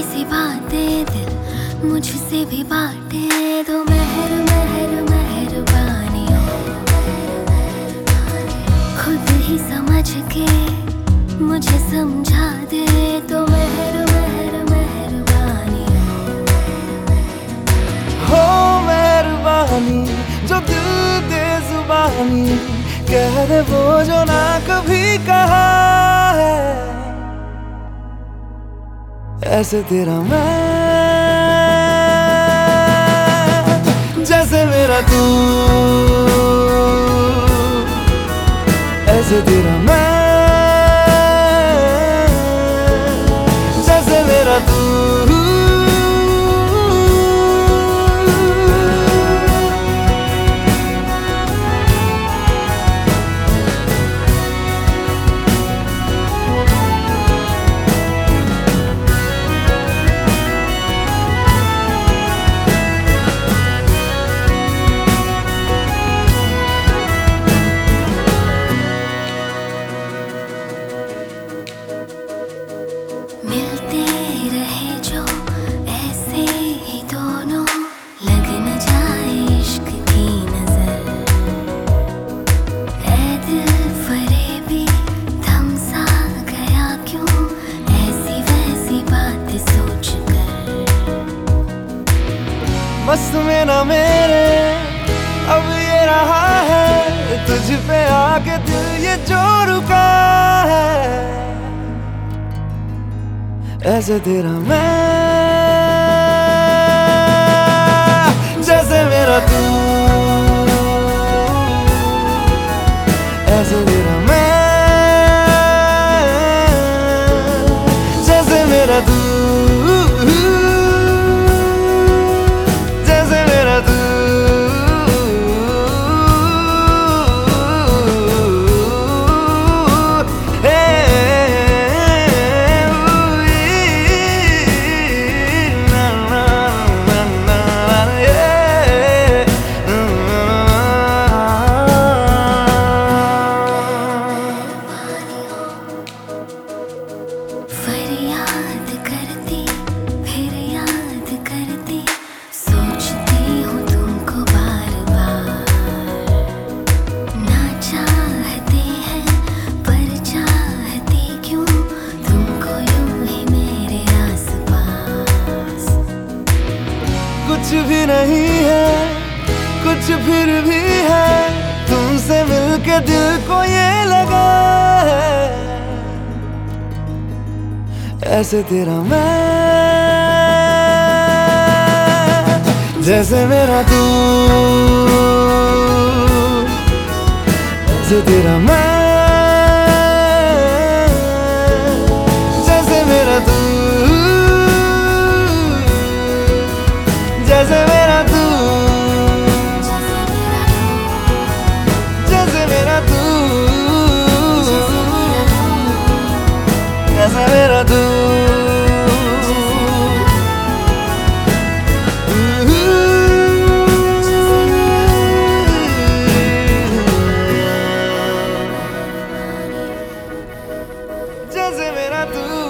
बातें दिल मुझसे भी बांटे तो मेहर मेहर खुद ही समझ के मुझे समझा दे तो मेहर मेहर मेहरबानी हो मेहरबानी, जो दिल दे जुबानी, कह दे वो जो ना कभी कहा है। ऐसे तेरा मैं जैसे मेरा तू। ऐसे तेरा मैं जैसे मेरा तू। बस में ना मेरे। अब ये रहा है, तुझ पे आके दिल ये जो रुका है। ऐसे तेरा मैं नहीं है, कुछ फिर भी है। तुमसे मिलके दिल को ये लगा है, ऐसे तेरा मैं, जैसे मेरा तू, ऐसे तेरा मैं, जैसे मेरा तू, जैसे जैसे मेरा तू